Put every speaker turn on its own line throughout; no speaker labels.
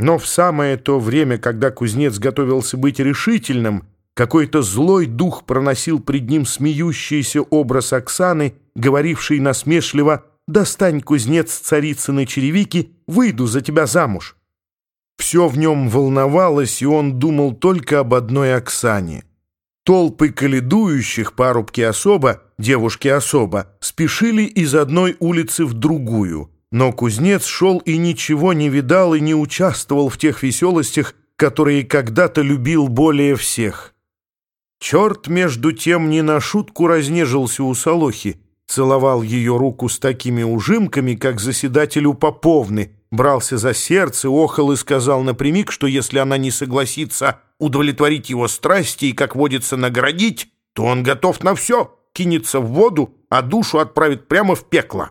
Но в самое то время, когда кузнец готовился быть решительным, какой-то злой дух проносил пред ним смеющийся образ Оксаны, говоривший насмешливо «Достань, кузнец царицыной черевики, выйду за тебя замуж». Все в нем волновалось, и он думал только об одной Оксане. Толпы каледующих, парубки особо, девушки особо, спешили из одной улицы в другую — но кузнец шел и ничего не видал и не участвовал в тех веселостях, которые когда-то любил более всех. Черт, между тем, не на шутку разнежился у Солохи, целовал ее руку с такими ужимками, как заседателю Поповны, брался за сердце, охал и сказал напрямик, что если она не согласится удовлетворить его страсти и, как водится, наградить, то он готов на все, кинется в воду, а душу отправит прямо в пекло.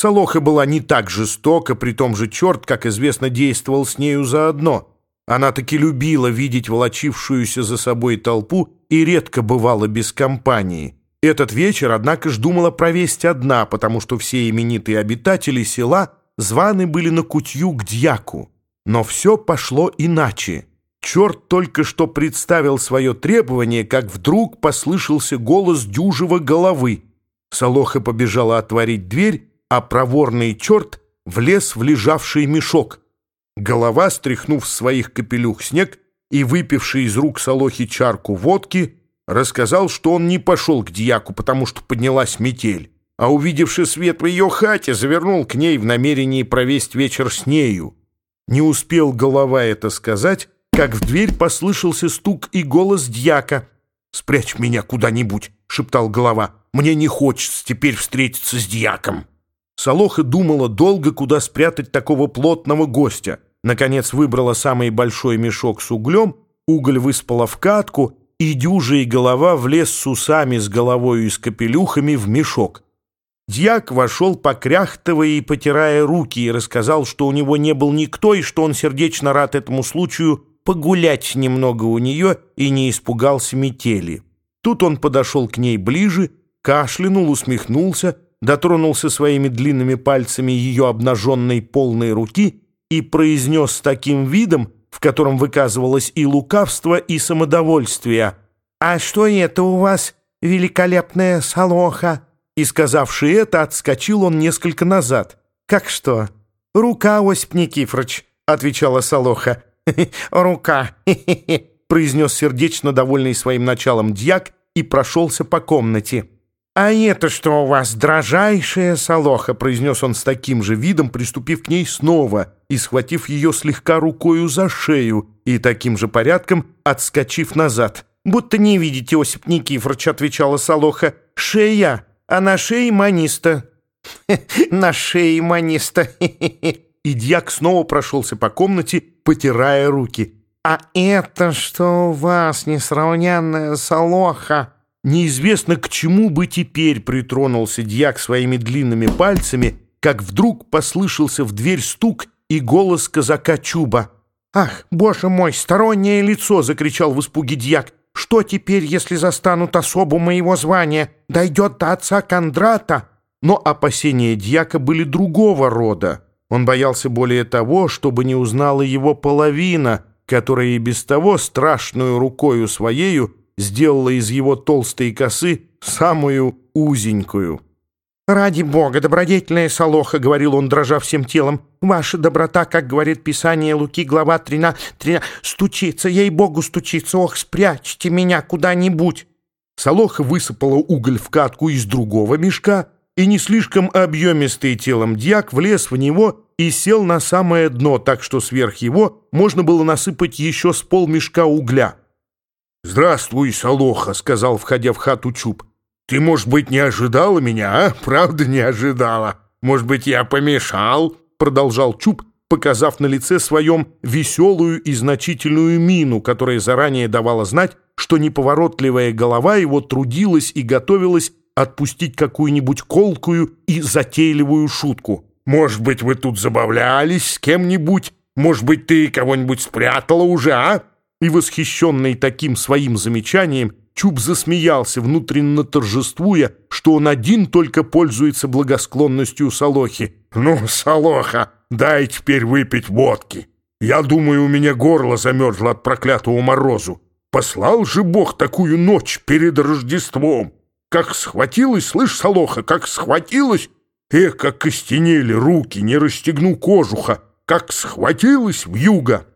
Солоха была не так жестока, при том же черт, как известно, действовал с нею заодно. Она таки любила видеть волочившуюся за собой толпу и редко бывала без компании. Этот вечер, однако ж, думала провесть одна, потому что все именитые обитатели села званы были на кутью к дьяку. Но все пошло иначе. Черт только что представил свое требование, как вдруг послышался голос дюжего головы. Солоха побежала отворить дверь, а проворный черт влез в лежавший мешок. Голова, стряхнув с своих капелюх снег и выпивший из рук Солохи чарку водки, рассказал, что он не пошел к дьяку, потому что поднялась метель, а, увидевши свет в ее хате, завернул к ней в намерении провесть вечер с нею. Не успел голова это сказать, как в дверь послышался стук и голос дьяка. «Спрячь меня куда-нибудь», — шептал голова. «Мне не хочется теперь встретиться с дьяком». Солоха думала долго, куда спрятать такого плотного гостя. Наконец выбрала самый большой мешок с углем, уголь выспала в катку, и дюжа голова влез с усами, с головой и с капелюхами в мешок. Дьяк вошел, покряхтывая и потирая руки, и рассказал, что у него не был никто, и что он сердечно рад этому случаю погулять немного у нее и не испугался метели. Тут он подошел к ней ближе, кашлянул, усмехнулся, дотронулся своими длинными пальцами ее обнаженной полной руки и произнес с таким видом, в котором выказывалось и лукавство, и самодовольствие. «А что это у вас, великолепная солоха?» И, сказавши это, отскочил он несколько назад. «Как что?» «Рука, Осип Никифорович», — отвечала солоха. «Рука», — произнес сердечно довольный своим началом дьяк и прошелся по комнате. «А это что у вас, дрожайшая солоха?» — произнес он с таким же видом, приступив к ней снова и схватив ее слегка рукою за шею и таким же порядком отскочив назад. «Будто не видите, Осип Никифорович», — отвечала солоха. «Шея, а на шее маниста». «На шее маниста». И дьяк снова прошелся по комнате, потирая руки. «А это что у вас, несравненная солоха?» Неизвестно, к чему бы теперь притронулся дьяк своими длинными пальцами, как вдруг послышался в дверь стук и голос казака Чуба. «Ах, боже мой, стороннее лицо!» — закричал в испуге дьяк. «Что теперь, если застанут особу моего звания? Дойдет до отца Кондрата?» Но опасения дьяка были другого рода. Он боялся более того, чтобы не узнала его половина, которая и без того страшную рукою своею сделала из его толстой косы самую узенькую. «Ради бога, добродетельная Солоха», — говорил он, дрожа всем телом, «ваша доброта, как говорит Писание Луки, глава 13, 13 стучится, ей-богу стучится, ох, спрячьте меня куда-нибудь». Солоха высыпала уголь в катку из другого мешка, и не слишком объемистый телом дьяк влез в него и сел на самое дно, так что сверх его можно было насыпать еще с полмешка угля. «Здравствуй, Солоха», — сказал, входя в хату Чуб. «Ты, может быть, не ожидала меня, а? Правда, не ожидала? Может быть, я помешал?» — продолжал Чуб, показав на лице своем веселую и значительную мину, которая заранее давала знать, что неповоротливая голова его трудилась и готовилась отпустить какую-нибудь колкую и затейливую шутку. «Может быть, вы тут забавлялись с кем-нибудь? Может быть, ты кого-нибудь спрятала уже, а?» И восхищенный таким своим замечанием, Чуб засмеялся, внутренно торжествуя, что он один только пользуется благосклонностью Солохи. «Ну, Солоха, дай теперь выпить водки!» Я думаю, у меня горло замерзло от проклятого морозу. Послал же Бог такую ночь перед Рождеством. Как схватилась, слышь, Солоха, как схватилась, эх, как костенели руки, не расстегну кожуха, как схватилась в юго.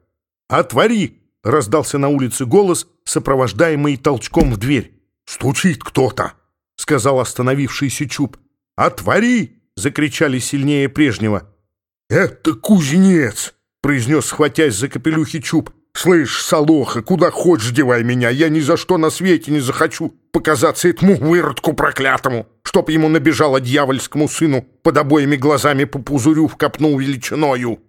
«Отвори!» — раздался на улице голос, сопровождаемый толчком в дверь. «Стучит кто-то!» — сказал остановившийся Чуб. «Отвори!» — закричали сильнее прежнего. «Это кузнец!» — произнес, схватясь за капелюхи Чуб. «Слышь, Солоха, куда хочешь девай меня, я ни за что на свете не захочу показаться этому выродку проклятому, чтоб ему набежало дьявольскому сыну под обоими глазами по пузырю в копну величиною».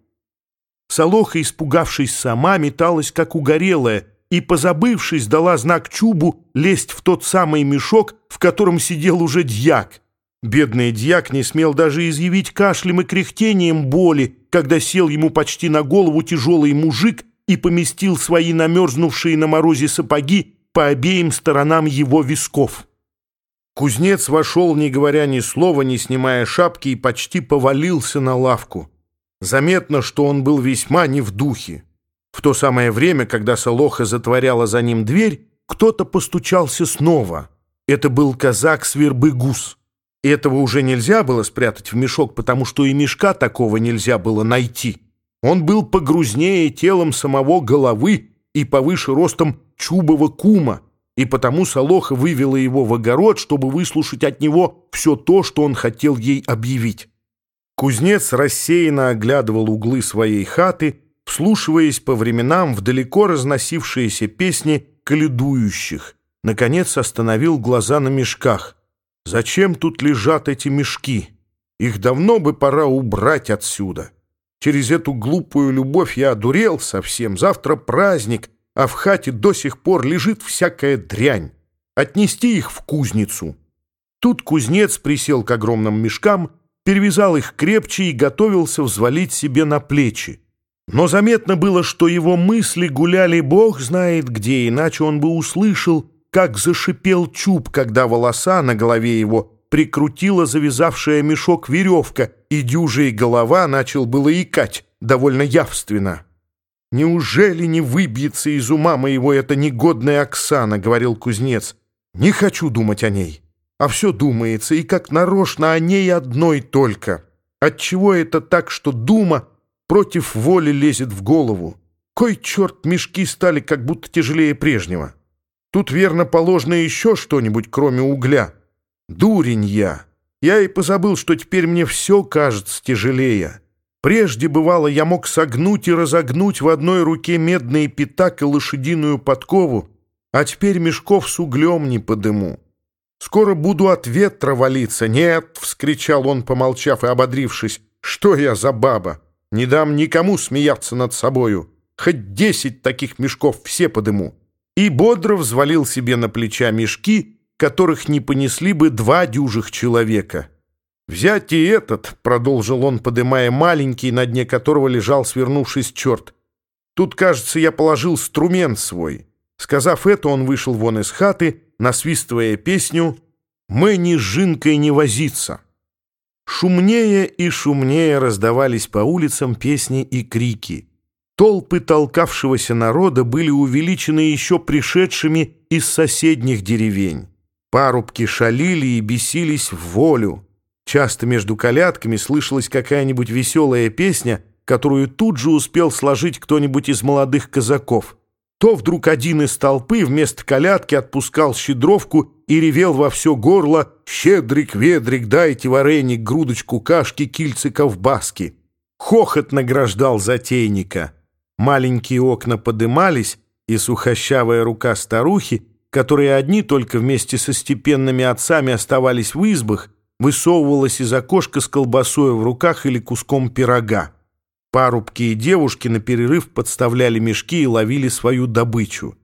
Солоха, испугавшись сама, металась, как угорелая, и, позабывшись, дала знак Чубу лезть в тот самый мешок, в котором сидел уже дьяк. Бедный дьяк не смел даже изъявить кашлем и кряхтением боли, когда сел ему почти на голову тяжелый мужик и поместил свои намерзнувшие на морозе сапоги по обеим сторонам его висков. Кузнец вошел, не говоря ни слова, не снимая шапки, и почти повалился на лавку. Заметно, что он был весьма не в духе. В то самое время, когда Солоха затворяла за ним дверь, кто-то постучался снова. Это был казак Свербы-Гус. Этого уже нельзя было спрятать в мешок, потому что и мешка такого нельзя было найти. Он был погрузнее телом самого головы и повыше ростом чубового кума, и потому Солоха вывела его в огород, чтобы выслушать от него все то, что он хотел ей объявить. Кузнец рассеянно оглядывал углы своей хаты, вслушиваясь по временам в далеко разносившиеся песни каледующих. Наконец остановил глаза на мешках. «Зачем тут лежат эти мешки? Их давно бы пора убрать отсюда». Через эту глупую любовь я одурел совсем. Завтра праздник, а в хате до сих пор лежит всякая дрянь. Отнести их в кузницу. Тут кузнец присел к огромным мешкам, перевязал их крепче и готовился взвалить себе на плечи. Но заметно было, что его мысли гуляли бог знает где, иначе он бы услышал, как зашипел чуб, когда волоса на голове его прикрутила завязавшая мешок веревка, и дюжий голова начал было икать довольно явственно. «Неужели не выбьется из ума моего эта негодная Оксана?» — говорил кузнец. «Не хочу думать о ней. А все думается, и как нарочно о ней одной только. Отчего это так, что дума против воли лезет в голову? Кой черт мешки стали как будто тяжелее прежнего? Тут верно положено еще что-нибудь, кроме угля». Дурень я. Я и позабыл, что теперь мне все кажется тяжелее. Прежде, бывало, я мог согнуть и разогнуть в одной руке медный пятак и лошадиную подкову, а теперь мешков с углем не подыму. Скоро буду от ветра валиться. Нет, — вскричал он, помолчав и ободрившись, — что я за баба? Не дам никому смеяться над собою. Хоть десять таких мешков все подыму. И бодро взвалил себе на плеча мешки — которых не понесли бы два дюжих человека. «Взять и этот», — продолжил он, подымая маленький, на дне которого лежал, свернувшись черт. «Тут, кажется, я положил струмент свой». Сказав это, он вышел вон из хаты, насвистывая песню «Мы ни с жинкой не возиться». Шумнее и шумнее раздавались по улицам песни и крики. Толпы толкавшегося народа были увеличены еще пришедшими из соседних деревень. Парубки шалили и бесились в волю. Часто между колядками слышалась какая-нибудь веселая песня, которую тут же успел сложить кто-нибудь из молодых казаков. То вдруг один из толпы вместо колядки отпускал щедровку и ревел во все горло «Щедрик, ведрик, дайте вареник, грудочку кашки, кильцы ковбаски». Хохот награждал затейника. Маленькие окна подымались, и сухощавая рука старухи которые одни только вместе со степенными отцами оставались в избах, высовывалась из окошка с колбасой в руках или куском пирога. Парубки и девушки на перерыв подставляли мешки и ловили свою добычу.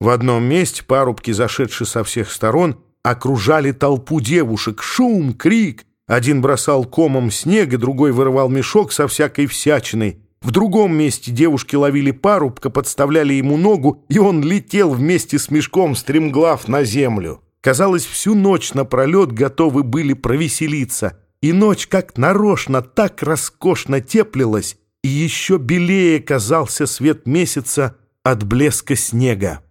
В одном месте парубки, зашедшие со всех сторон, окружали толпу девушек. Шум, крик. Один бросал комом снега, другой вырывал мешок со всякой всячиной. В другом месте девушки ловили парубка, подставляли ему ногу, и он летел вместе с мешком стремглав на землю. Казалось, всю ночь напролет готовы были провеселиться, и ночь как нарочно так роскошно теплилась, и еще белее казался свет месяца от блеска снега.